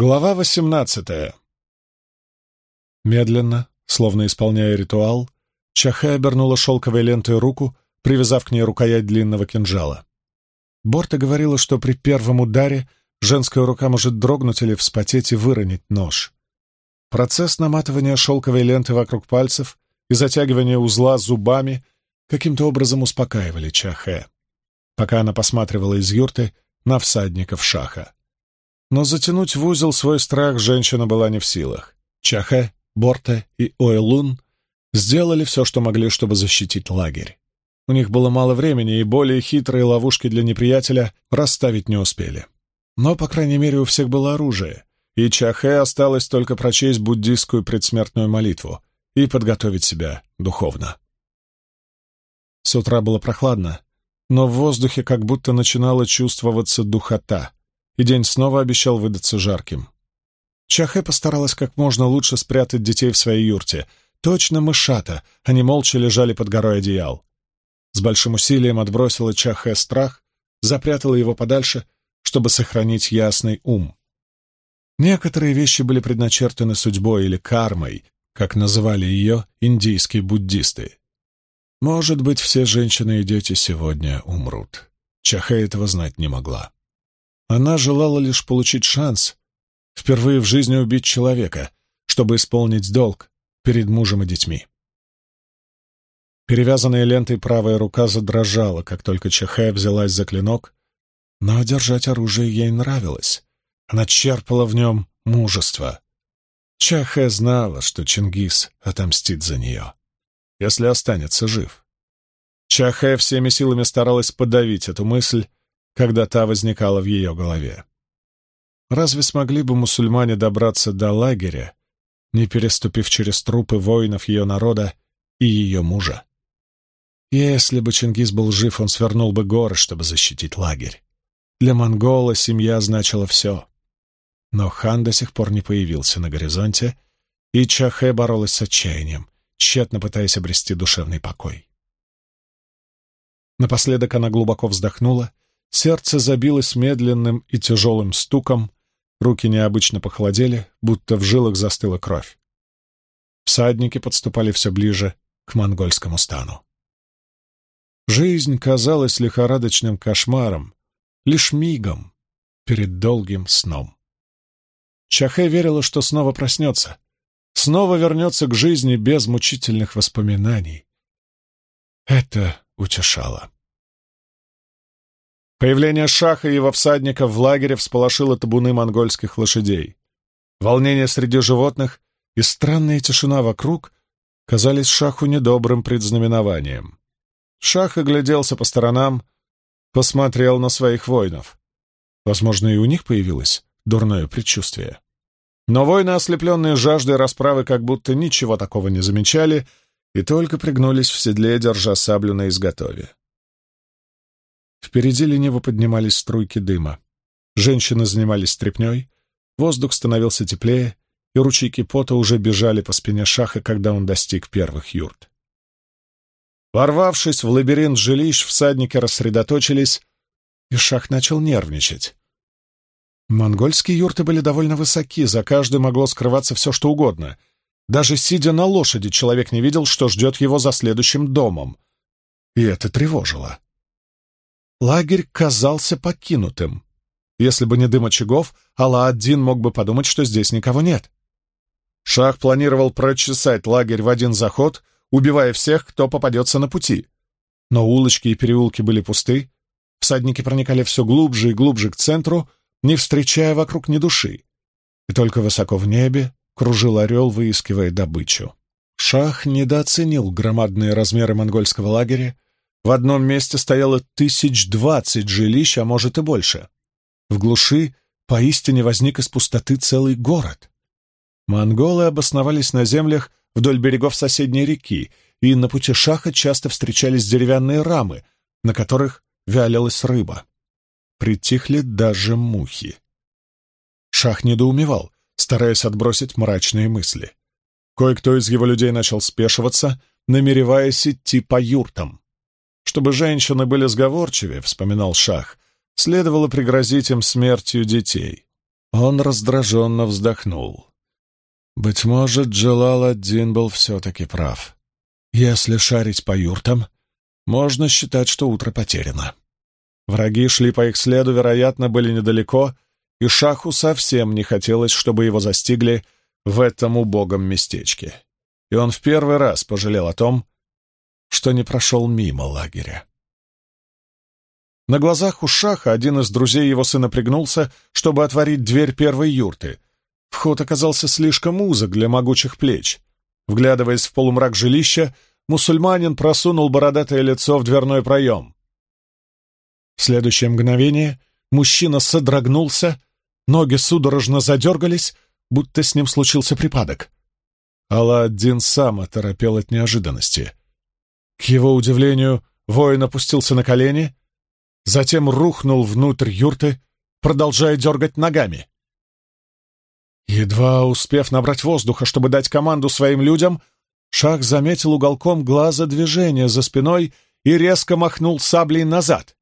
Глава 18. Медленно, словно исполняя ритуал, Чахэ обернула шелковой лентой руку, привязав к ней рукоять длинного кинжала. Борта говорила, что при первом ударе женская рука может дрогнуть или вспотеть и выронить нож. Процесс наматывания шелковой ленты вокруг пальцев и затягивания узла зубами каким-то образом успокаивали Чахэ, пока она посматривала из юрты на всадников шаха. Но затянуть в узел свой страх женщина была не в силах. Чаха, Борта и Ойлун сделали все, что могли, чтобы защитить лагерь. У них было мало времени, и более хитрые ловушки для неприятеля расставить не успели. Но, по крайней мере, у всех было оружие, и Чахе осталось только прочесть буддийскую предсмертную молитву и подготовить себя духовно. С утра было прохладно, но в воздухе как будто начинала чувствоваться духота, и день снова обещал выдаться жарким. Чахэ постаралась как можно лучше спрятать детей в своей юрте. Точно мышата, они молча лежали под горой одеял. С большим усилием отбросила Чахэ страх, запрятала его подальше, чтобы сохранить ясный ум. Некоторые вещи были предначертаны судьбой или кармой, как называли ее индийские буддисты. Может быть, все женщины и дети сегодня умрут. Чахэ этого знать не могла. Она желала лишь получить шанс впервые в жизни убить человека, чтобы исполнить долг перед мужем и детьми. Перевязанная лентой правая рука задрожала, как только Чехе взялась за клинок, но держать оружие ей нравилось. Она черпала в нем мужество. Чахе знала, что Чингис отомстит за нее, если останется жив. Чахе всеми силами старалась подавить эту мысль, когда та возникала в ее голове. Разве смогли бы мусульмане добраться до лагеря, не переступив через трупы воинов ее народа и ее мужа? Если бы Чингис был жив, он свернул бы горы, чтобы защитить лагерь. Для монгола семья значила все. Но хан до сих пор не появился на горизонте, и Чахе боролась с отчаянием, тщетно пытаясь обрести душевный покой. Напоследок она глубоко вздохнула Сердце забилось медленным и тяжелым стуком, руки необычно похолодели, будто в жилах застыла кровь. Всадники подступали все ближе к монгольскому стану. Жизнь казалась лихорадочным кошмаром, лишь мигом перед долгим сном. Чахе верила, что снова проснется, снова вернется к жизни без мучительных воспоминаний. Это утешало. Появление шаха и его всадников в лагере всполошило табуны монгольских лошадей. Волнение среди животных и странная тишина вокруг казались шаху недобрым предзнаменованием. Шах огляделся по сторонам, посмотрел на своих воинов. Возможно, и у них появилось дурное предчувствие. Но воины, ослепленные жаждой расправы, как будто ничего такого не замечали и только пригнулись в седле, держа саблю на изготове. Впереди лениво поднимались струйки дыма. Женщины занимались стряпнёй, воздух становился теплее, и ручейки пота уже бежали по спине шаха, когда он достиг первых юрт. Ворвавшись в лабиринт жилищ, всадники рассредоточились, и шах начал нервничать. Монгольские юрты были довольно высоки, за каждой могло скрываться все, что угодно. Даже сидя на лошади, человек не видел, что ждет его за следующим домом. И это тревожило. Лагерь казался покинутым. Если бы не дым очагов, Алла-Аддин мог бы подумать, что здесь никого нет. Шах планировал прочесать лагерь в один заход, убивая всех, кто попадется на пути. Но улочки и переулки были пусты, всадники проникали все глубже и глубже к центру, не встречая вокруг ни души. И только высоко в небе кружил орел, выискивая добычу. Шах недооценил громадные размеры монгольского лагеря в одном месте стояло тысяч двадцать жилищ, а может и больше. В глуши поистине возник из пустоты целый город. Монголы обосновались на землях вдоль берегов соседней реки, и на пути шаха часто встречались деревянные рамы, на которых вялилась рыба. Притихли даже мухи. Шах недоумевал, стараясь отбросить мрачные мысли. Кое-кто из его людей начал спешиваться, намереваясь идти по юртам. Чтобы женщины были сговорчивее, вспоминал Шах, следовало пригрозить им смертью детей. Он раздраженно вздохнул. Быть может, Джалал-ад-Дин был все-таки прав. Если шарить по юртам, можно считать, что утро потеряно. Враги шли по их следу, вероятно, были недалеко, и Шаху совсем не хотелось, чтобы его застигли в этом убогом местечке. И он в первый раз пожалел о том, что не прошел мимо лагеря. На глазах у Шаха один из друзей его сына пригнулся, чтобы отворить дверь первой юрты. Вход оказался слишком узок для могучих плеч. Вглядываясь в полумрак жилища, мусульманин просунул бородатое лицо в дверной проем. В следующее мгновение мужчина содрогнулся, ноги судорожно задергались, будто с ним случился припадок. Алладдин сам оторопел от неожиданности. К его удивлению, воин опустился на колени, затем рухнул внутрь юрты, продолжая дергать ногами. Едва успев набрать воздуха, чтобы дать команду своим людям, Шах заметил уголком глаза движение за спиной и резко махнул саблей назад.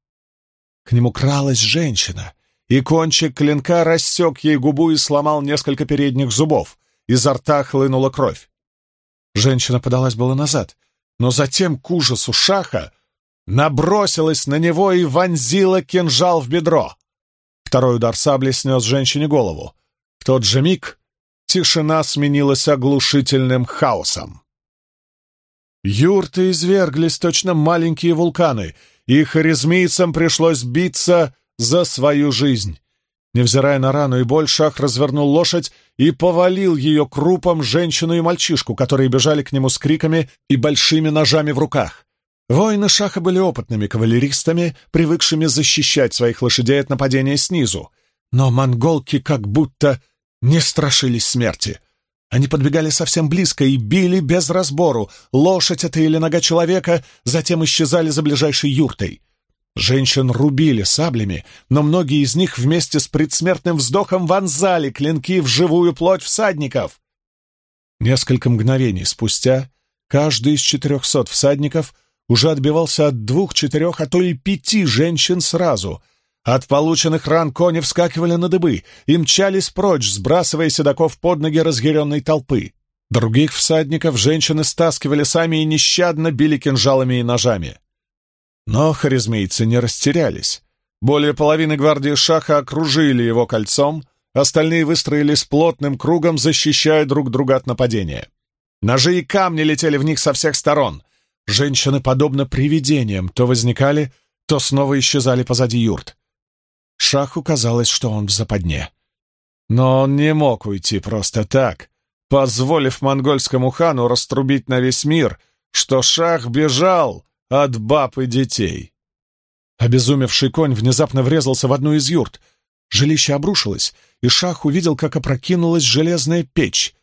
К нему кралась женщина, и кончик клинка рассек ей губу и сломал несколько передних зубов. Изо рта хлынула кровь. Женщина подалась было назад, но затем, к ужасу шаха, набросилась на него и вонзила кинжал в бедро. Второй удар сабли снес женщине голову. В тот же миг тишина сменилась оглушительным хаосом. Юрты изверглись точно маленькие вулканы, и харизмийцам пришлось биться за свою жизнь. Невзирая на рану и боль, Шах развернул лошадь и повалил ее крупом женщину и мальчишку, которые бежали к нему с криками и большими ножами в руках. Воины Шаха были опытными кавалеристами, привыкшими защищать своих лошадей от нападения снизу. Но монголки как будто не страшились смерти. Они подбегали совсем близко и били без разбору, лошадь это или нога человека, затем исчезали за ближайшей юртой. Женщин рубили саблями, но многие из них вместе с предсмертным вздохом вонзали клинки в живую плоть всадников. Несколько мгновений спустя каждый из четырехсот всадников уже отбивался от двух, четырех, а то и пяти женщин сразу. От полученных ран кони вскакивали на дыбы и мчались прочь, сбрасывая седаков под ноги разъяренной толпы. Других всадников женщины стаскивали сами и нещадно били кинжалами и ножами. Но харизмейцы не растерялись. Более половины гвардии Шаха окружили его кольцом, остальные выстроились плотным кругом, защищая друг друга от нападения. Ножи и камни летели в них со всех сторон. Женщины, подобно привидениям, то возникали, то снова исчезали позади юрт. Шаху казалось, что он в западне. Но он не мог уйти просто так, позволив монгольскому хану раструбить на весь мир, что Шах бежал, от баб и детей. Обезумевший конь внезапно врезался в одну из юрт. Жилище обрушилось, и Шах увидел, как опрокинулась железная печь.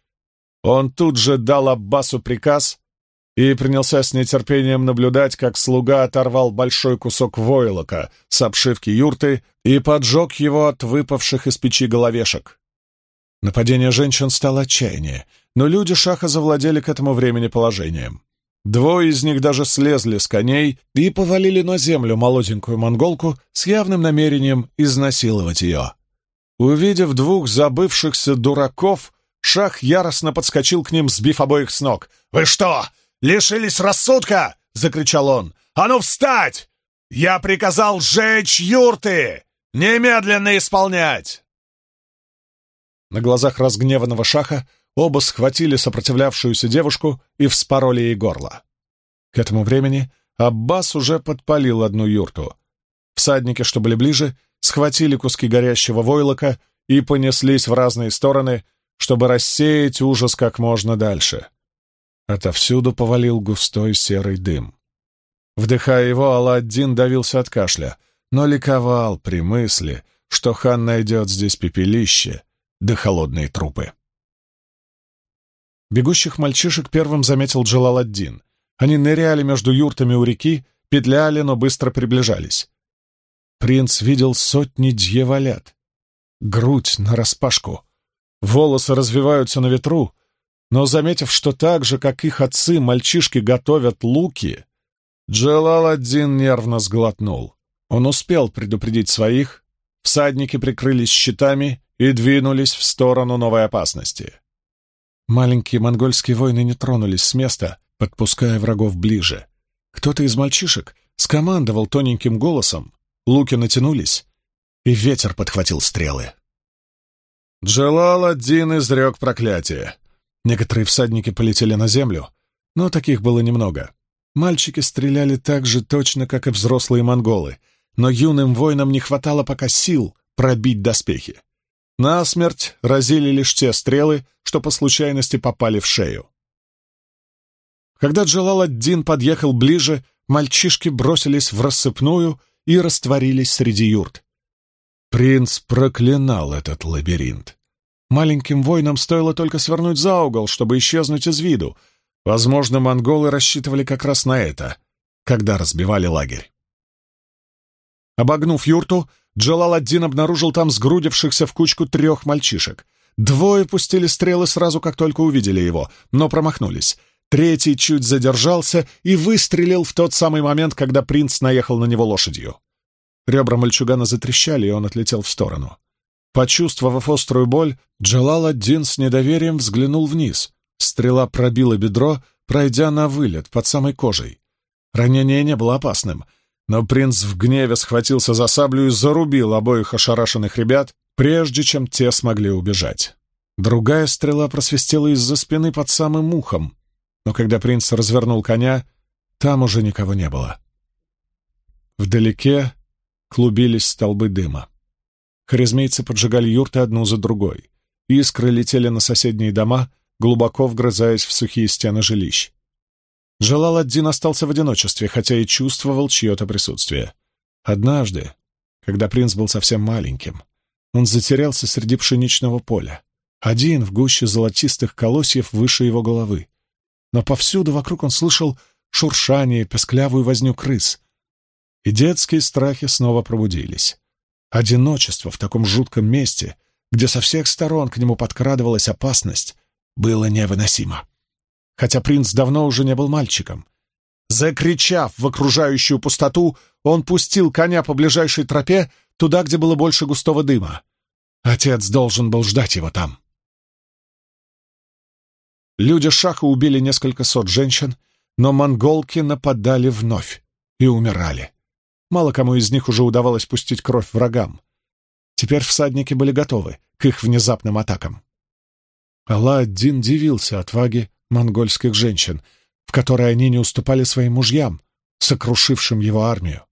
Он тут же дал Аббасу приказ и принялся с нетерпением наблюдать, как слуга оторвал большой кусок войлока с обшивки юрты и поджег его от выпавших из печи головешек. Нападение женщин стало отчаяние, но люди Шаха завладели к этому времени положением. Двое из них даже слезли с коней и повалили на землю молоденькую монголку с явным намерением изнасиловать ее. Увидев двух забывшихся дураков, Шах яростно подскочил к ним, сбив обоих с ног. «Вы что, лишились рассудка?» — закричал он. «А ну встать! Я приказал сжечь юрты! Немедленно исполнять!» На глазах разгневанного Шаха оба схватили сопротивлявшуюся девушку и вспороли ей горло. К этому времени Аббас уже подпалил одну юрту. Всадники, что были ближе, схватили куски горящего войлока и понеслись в разные стороны, чтобы рассеять ужас как можно дальше. Отовсюду повалил густой серый дым. Вдыхая его, Алладдин давился от кашля, но ликовал при мысли, что хан найдет здесь пепелище да холодные трупы. Бегущих мальчишек первым заметил Джалаладдин. Они ныряли между юртами у реки, петляли, но быстро приближались. Принц видел сотни дьяволят. Грудь нараспашку. Волосы развиваются на ветру, но, заметив, что так же, как их отцы, мальчишки готовят луки, Джалаладдин нервно сглотнул. Он успел предупредить своих, всадники прикрылись щитами и двинулись в сторону новой опасности. Маленькие монгольские воины не тронулись с места, подпуская врагов ближе. Кто-то из мальчишек скомандовал тоненьким голосом, луки натянулись, и ветер подхватил стрелы. Джалал один изрек проклятие. Некоторые всадники полетели на землю, но таких было немного. Мальчики стреляли так же точно, как и взрослые монголы, но юным воинам не хватало пока сил пробить доспехи. Насмерть разили лишь те стрелы, что по случайности попали в шею. Когда Джалал-ад-Дин подъехал ближе, мальчишки бросились в рассыпную и растворились среди юрт. Принц проклинал этот лабиринт. Маленьким воинам стоило только свернуть за угол, чтобы исчезнуть из виду. Возможно, монголы рассчитывали как раз на это, когда разбивали лагерь. Обогнув юрту, Джалаладдин обнаружил там сгрудившихся в кучку трех мальчишек. Двое пустили стрелы сразу, как только увидели его, но промахнулись. Третий чуть задержался и выстрелил в тот самый момент, когда принц наехал на него лошадью. Ребра мальчугана затрещали, и он отлетел в сторону. Почувствовав острую боль, Джалал один с недоверием взглянул вниз. Стрела пробила бедро, пройдя на вылет под самой кожей. Ранение не было опасным — но принц в гневе схватился за саблю и зарубил обоих ошарашенных ребят, прежде чем те смогли убежать. Другая стрела просвистела из-за спины под самым ухом, но когда принц развернул коня, там уже никого не было. Вдалеке клубились столбы дыма. Харизмейцы поджигали юрты одну за другой. Искры летели на соседние дома, глубоко вгрызаясь в сухие стены жилищ. Джалал-ад-Дин остался в одиночестве, хотя и чувствовал чье-то присутствие. Однажды, когда принц был совсем маленьким, он затерялся среди пшеничного поля, один в гуще золотистых колосьев выше его головы. Но повсюду вокруг он слышал шуршание, песклявую возню крыс. И детские страхи снова пробудились. Одиночество в таком жутком месте, где со всех сторон к нему подкрадывалась опасность, было невыносимо хотя принц давно уже не был мальчиком. Закричав в окружающую пустоту, он пустил коня по ближайшей тропе, туда, где было больше густого дыма. Отец должен был ждать его там. Люди Шаха убили несколько сот женщин, но монголки нападали вновь и умирали. Мало кому из них уже удавалось пустить кровь врагам. Теперь всадники были готовы к их внезапным атакам. Алла-Дин дивился отваге монгольских женщин, в которой они не уступали своим мужьям, сокрушившим его армию.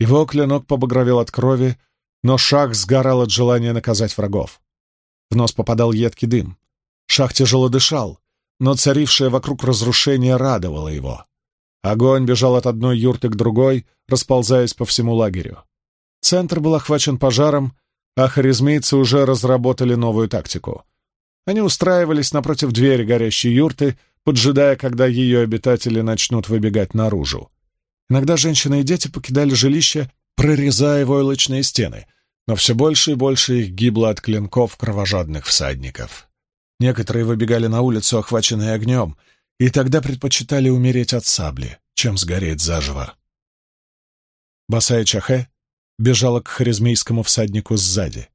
Его клинок побагровел от крови, но шах сгорал от желания наказать врагов. В нос попадал едкий дым. Шах тяжело дышал, но царившее вокруг разрушение радовало его. Огонь бежал от одной юрты к другой, расползаясь по всему лагерю. Центр был охвачен пожаром, а харизмейцы уже разработали новую тактику — они устраивались напротив двери горящей юрты, поджидая, когда ее обитатели начнут выбегать наружу. Иногда женщины и дети покидали жилище, прорезая войлочные стены, но все больше и больше их гибло от клинков кровожадных всадников. Некоторые выбегали на улицу, охваченные огнем, и тогда предпочитали умереть от сабли, чем сгореть заживо. Басая Чахе бежала к харизмейскому всаднику сзади.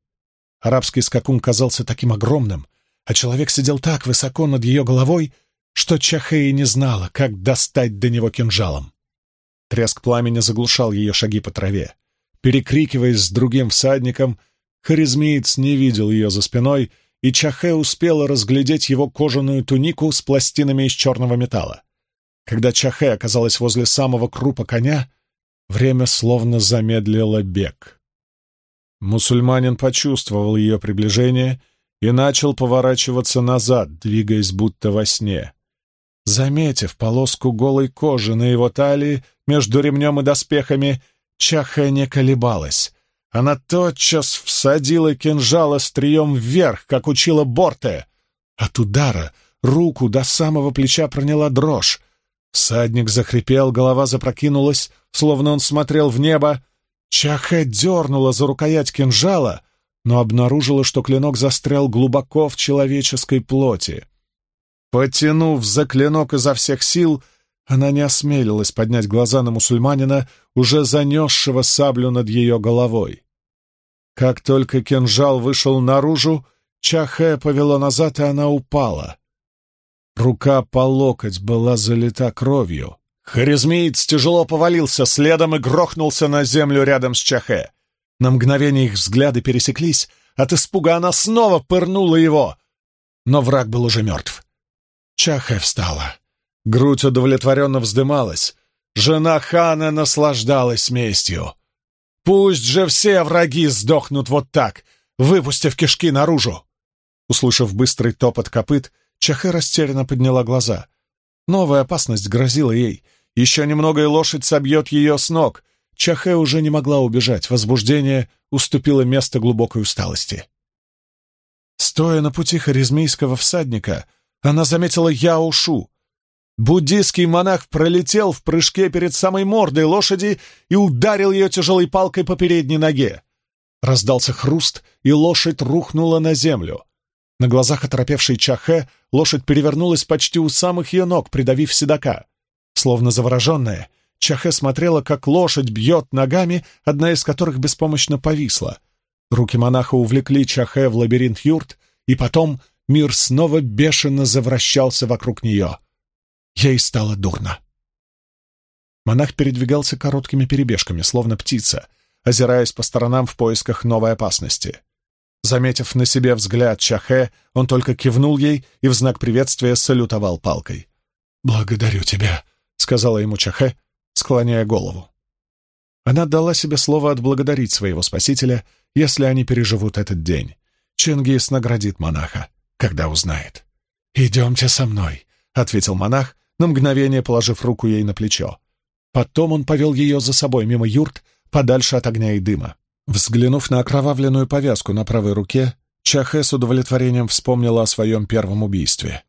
Арабский скакун казался таким огромным, а человек сидел так высоко над ее головой, что Чахея не знала, как достать до него кинжалом. Треск пламени заглушал ее шаги по траве. Перекрикиваясь с другим всадником, харизмеец не видел ее за спиной, и Чахе успела разглядеть его кожаную тунику с пластинами из черного металла. Когда Чахе оказалась возле самого крупа коня, время словно замедлило бег. Мусульманин почувствовал ее приближение и начал поворачиваться назад, двигаясь будто во сне. Заметив полоску голой кожи на его талии между ремнем и доспехами, Чаха не колебалась. Она тотчас всадила кинжал острием вверх, как учила Борте. От удара руку до самого плеча проняла дрожь. Всадник захрипел, голова запрокинулась, словно он смотрел в небо. Чаха дернула за рукоять кинжала, но обнаружила, что клинок застрял глубоко в человеческой плоти. Потянув за клинок изо всех сил, она не осмелилась поднять глаза на мусульманина, уже занесшего саблю над ее головой. Как только кинжал вышел наружу, Чахе повело назад, и она упала. Рука по локоть была залита кровью. Харизмиец тяжело повалился следом и грохнулся на землю рядом с Чахе. На мгновение их взгляды пересеклись. От испуга она снова пырнула его. Но враг был уже мертв. Чахэ встала. Грудь удовлетворенно вздымалась. Жена хана наслаждалась местью. «Пусть же все враги сдохнут вот так, выпустив кишки наружу!» Услышав быстрый топот копыт, Чахэ растерянно подняла глаза. Новая опасность грозила ей. Еще немного, и лошадь собьет ее с ног. Чахе уже не могла убежать, возбуждение уступило место глубокой усталости. Стоя на пути харизмийского всадника, она заметила Яушу. Буддийский монах пролетел в прыжке перед самой мордой лошади и ударил ее тяжелой палкой по передней ноге. Раздался хруст, и лошадь рухнула на землю. На глазах оторопевшей Чахе лошадь перевернулась почти у самых ее ног, придавив седока. Словно завороженная, Чахе смотрела, как лошадь бьет ногами, одна из которых беспомощно повисла. Руки монаха увлекли Чахе в лабиринт юрт, и потом мир снова бешено завращался вокруг нее. Ей стало дурно. Монах передвигался короткими перебежками, словно птица, озираясь по сторонам в поисках новой опасности. Заметив на себе взгляд Чахе, он только кивнул ей и в знак приветствия салютовал палкой. «Благодарю тебя», — сказала ему Чахе, склоняя голову. Она дала себе слово отблагодарить своего спасителя, если они переживут этот день. Чингис наградит монаха, когда узнает. «Идемте со мной», — ответил монах, на мгновение положив руку ей на плечо. Потом он повел ее за собой мимо юрт, подальше от огня и дыма. Взглянув на окровавленную повязку на правой руке, Чахе с удовлетворением вспомнила о своем первом убийстве.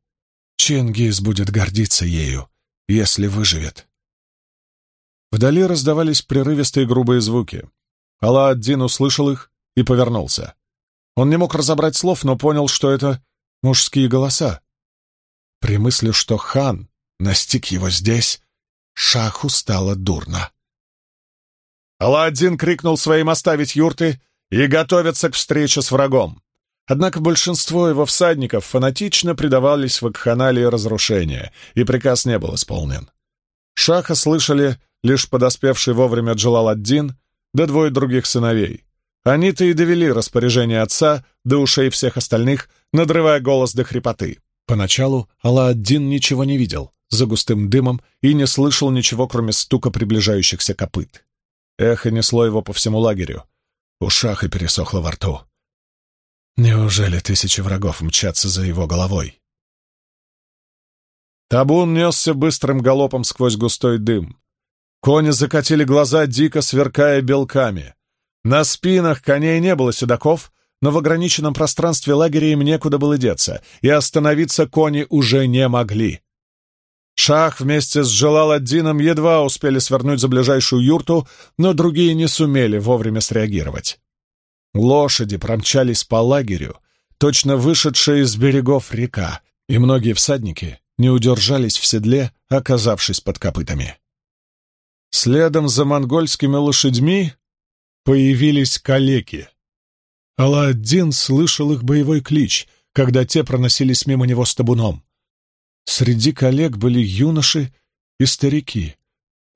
Чингис будет гордиться ею, если выживет. Вдали раздавались прерывистые грубые звуки. Алла-Аддин услышал их и повернулся. Он не мог разобрать слов, но понял, что это мужские голоса. При мысли, что хан настиг его здесь, шаху стало дурно. Алла Дин крикнул своим оставить юрты и готовиться к встрече с врагом. Однако большинство его всадников фанатично предавались вакханалии разрушения, и приказ не был исполнен. Шаха слышали лишь подоспевший вовремя Джалаладдин да двое других сыновей. Они-то и довели распоряжение отца до ушей всех остальных, надрывая голос до хрипоты. Поначалу Алла-Аддин ничего не видел за густым дымом и не слышал ничего, кроме стука приближающихся копыт. Эхо несло его по всему лагерю. У Шаха пересохло во рту. Неужели тысячи врагов мчатся за его головой? Табун несся быстрым галопом сквозь густой дым. Кони закатили глаза, дико сверкая белками. На спинах коней не было седаков, но в ограниченном пространстве лагеря им некуда было деться, и остановиться кони уже не могли. Шах вместе с Джалаладдином едва успели свернуть за ближайшую юрту, но другие не сумели вовремя среагировать. Лошади промчались по лагерю, точно вышедшая из берегов река, и многие всадники не удержались в седле, оказавшись под копытами. Следом за монгольскими лошадьми появились калеки. Алладдин слышал их боевой клич, когда те проносились мимо него с табуном. Среди коллег были юноши и старики.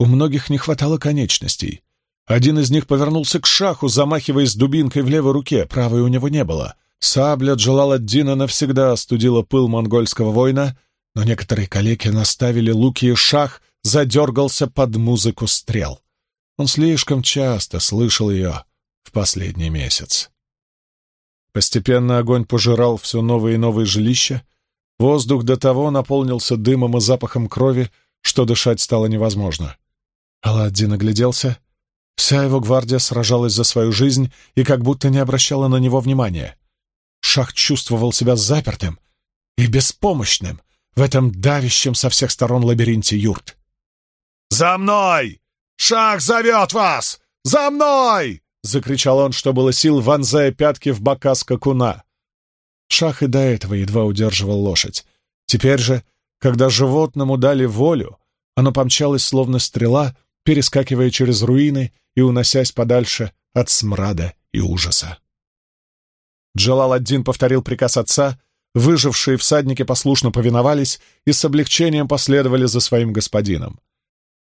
У многих не хватало конечностей. Один из них повернулся к шаху, замахиваясь дубинкой в левой руке, правой у него не было. Сабля Джалаладдина навсегда остудила пыл монгольского воина, но некоторые калеки наставили луки и шах задергался под музыку стрел. Он слишком часто слышал ее в последний месяц. Постепенно огонь пожирал все новые и новые жилища. Воздух до того наполнился дымом и запахом крови, что дышать стало невозможно. Аладдин огляделся. Вся его гвардия сражалась за свою жизнь и как будто не обращала на него внимания. Шах чувствовал себя запертым и беспомощным — в этом давящем со всех сторон лабиринте юрт. «За мной! Шах зовет вас! За мной!» — закричал он, что было сил, вонзая пятки в бока скакуна. Шах и до этого едва удерживал лошадь. Теперь же, когда животному дали волю, оно помчалось, словно стрела, перескакивая через руины и уносясь подальше от смрада и ужаса. Джалал-ад-Дин повторил приказ отца, Выжившие всадники послушно повиновались и с облегчением последовали за своим господином.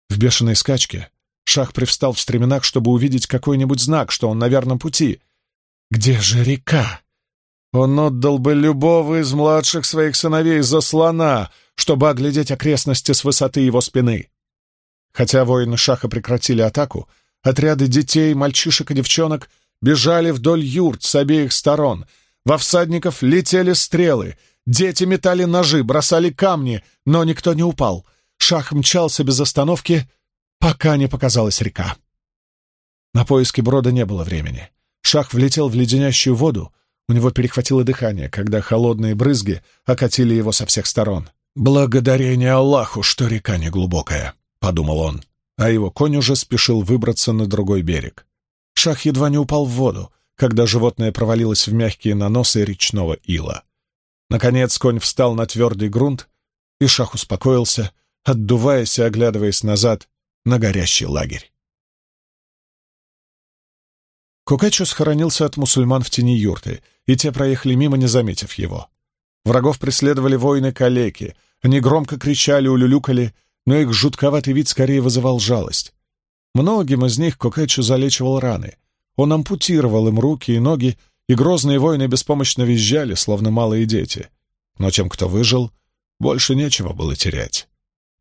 В бешеной скачке Шах привстал в стременах, чтобы увидеть какой-нибудь знак, что он на верном пути. «Где же река?» Он отдал бы любого из младших своих сыновей за слона, чтобы оглядеть окрестности с высоты его спины. Хотя воины Шаха прекратили атаку, отряды детей, мальчишек и девчонок бежали вдоль юрт с обеих сторон — во всадников летели стрелы. Дети метали ножи, бросали камни, но никто не упал. Шах мчался без остановки, пока не показалась река. На поиски брода не было времени. Шах влетел в леденящую воду. У него перехватило дыхание, когда холодные брызги окатили его со всех сторон. «Благодарение Аллаху, что река не глубокая, — подумал он. А его конь уже спешил выбраться на другой берег. Шах едва не упал в воду когда животное провалилось в мягкие наносы речного ила. Наконец конь встал на твердый грунт, и шах успокоился, отдуваясь и оглядываясь назад на горящий лагерь. Кукачу схоронился от мусульман в тени юрты, и те проехали мимо, не заметив его. Врагов преследовали воины-калеки, они громко кричали, улюлюкали, но их жутковатый вид скорее вызывал жалость. Многим из них Кукачу залечивал раны, он ампутировал им руки и ноги, и грозные воины беспомощно визжали, словно малые дети. Но тем, кто выжил, больше нечего было терять.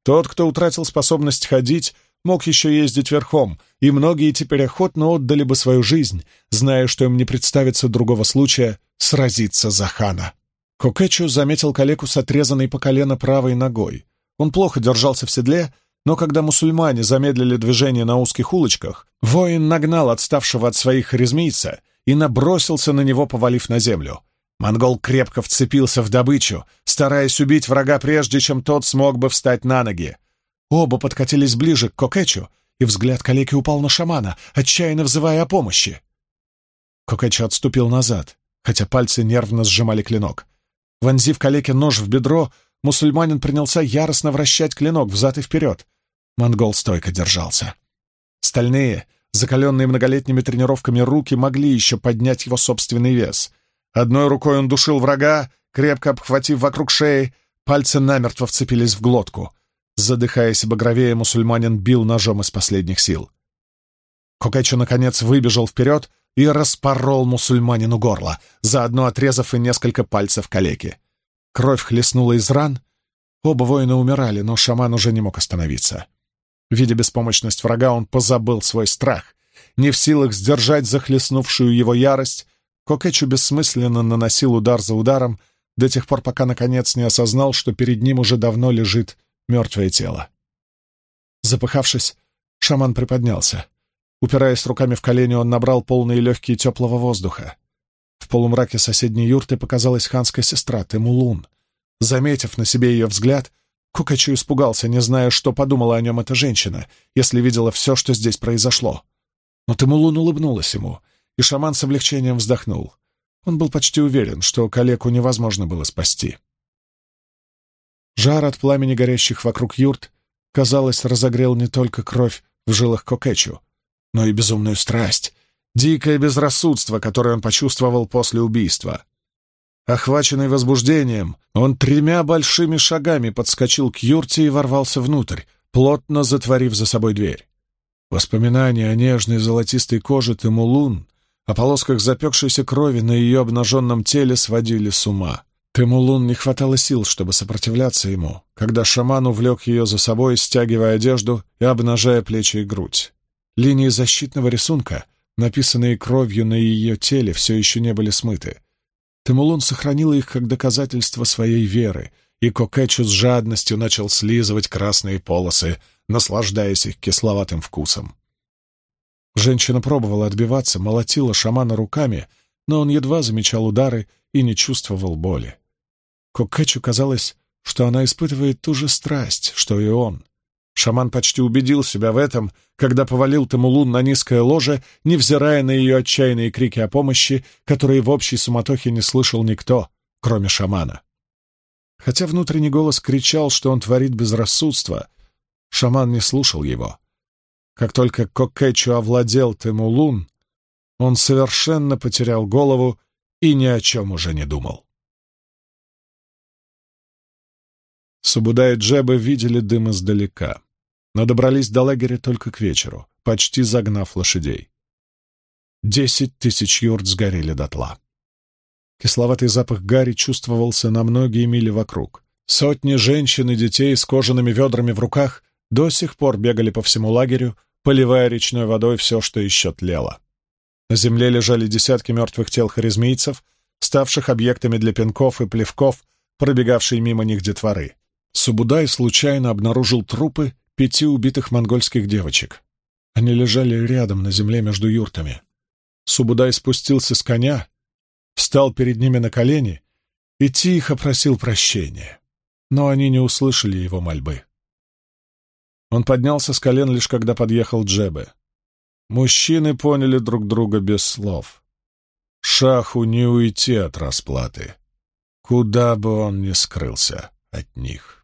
Тот, кто утратил способность ходить, мог еще ездить верхом, и многие теперь охотно отдали бы свою жизнь, зная, что им не представится другого случая сразиться за хана. Кокетчу заметил калеку с отрезанной по колено правой ногой. Он плохо держался в седле но когда мусульмане замедлили движение на узких улочках, воин нагнал отставшего от своих харизмийца и набросился на него, повалив на землю. Монгол крепко вцепился в добычу, стараясь убить врага прежде, чем тот смог бы встать на ноги. Оба подкатились ближе к Кокетчу, и взгляд калеки упал на шамана, отчаянно взывая о помощи. Кокетчу отступил назад, хотя пальцы нервно сжимали клинок. Вонзив калеке нож в бедро, мусульманин принялся яростно вращать клинок взад и вперед. Монгол стойко держался. Стальные, закаленные многолетними тренировками руки могли еще поднять его собственный вес. Одной рукой он душил врага, крепко обхватив вокруг шеи, пальцы намертво вцепились в глотку. Задыхаясь и багровея, мусульманин бил ножом из последних сил. Кокачу наконец, выбежал вперед и распорол мусульманину горло, заодно отрезав и несколько пальцев калеки. Кровь хлестнула из ран. Оба воина умирали, но шаман уже не мог остановиться. Видя беспомощность врага, он позабыл свой страх. Не в силах сдержать захлестнувшую его ярость, Кокетчу бессмысленно наносил удар за ударом до тех пор, пока наконец не осознал, что перед ним уже давно лежит мертвое тело. Запыхавшись, шаман приподнялся. Упираясь руками в колени, он набрал полные легкие теплого воздуха. В полумраке соседней юрты показалась ханская сестра Темулун. Заметив на себе ее взгляд, Кукачу испугался, не зная, что подумала о нем эта женщина, если видела все, что здесь произошло. Но Темулун улыбнулась ему, и шаман с облегчением вздохнул. Он был почти уверен, что калеку невозможно было спасти. Жар от пламени горящих вокруг юрт, казалось, разогрел не только кровь в жилах Кокэчу, но и безумную страсть, дикое безрассудство, которое он почувствовал после убийства. Охваченный возбуждением, он тремя большими шагами подскочил к юрте и ворвался внутрь, плотно затворив за собой дверь. Воспоминания о нежной золотистой коже Тимулун, о полосках запекшейся крови на ее обнаженном теле сводили с ума. Тимулун не хватало сил, чтобы сопротивляться ему, когда шаман увлек ее за собой, стягивая одежду и обнажая плечи и грудь. Линии защитного рисунка, написанные кровью на ее теле, все еще не были смыты. Тамулун сохранила их как доказательство своей веры, и Кокетчу с жадностью начал слизывать красные полосы, наслаждаясь их кисловатым вкусом. Женщина пробовала отбиваться, молотила шамана руками, но он едва замечал удары и не чувствовал боли. Кокетчу казалось, что она испытывает ту же страсть, что и он, Шаман почти убедил себя в этом, когда повалил Тамулун на низкое ложе, невзирая на ее отчаянные крики о помощи, которые в общей суматохе не слышал никто, кроме шамана. Хотя внутренний голос кричал, что он творит безрассудство, шаман не слушал его. Как только Кокетчу овладел Тамулун, он совершенно потерял голову и ни о чем уже не думал. Субуда и Джеба видели дым издалека, но добрались до лагеря только к вечеру, почти загнав лошадей. Десять тысяч юрт сгорели дотла. Кисловатый запах гари чувствовался на многие мили вокруг. Сотни женщин и детей с кожаными ведрами в руках до сих пор бегали по всему лагерю, поливая речной водой все, что еще тлело. На земле лежали десятки мертвых тел харизмийцев, ставших объектами для пинков и плевков, пробегавшей мимо них детворы. Субудай случайно обнаружил трупы пяти убитых монгольских девочек. Они лежали рядом на земле между юртами. Субудай спустился с коня, встал перед ними на колени и тихо просил прощения. Но они не услышали его мольбы. Он поднялся с колен лишь когда подъехал Джебе. Мужчины поняли друг друга без слов. Шаху не уйти от расплаты. Куда бы он ни скрылся от них.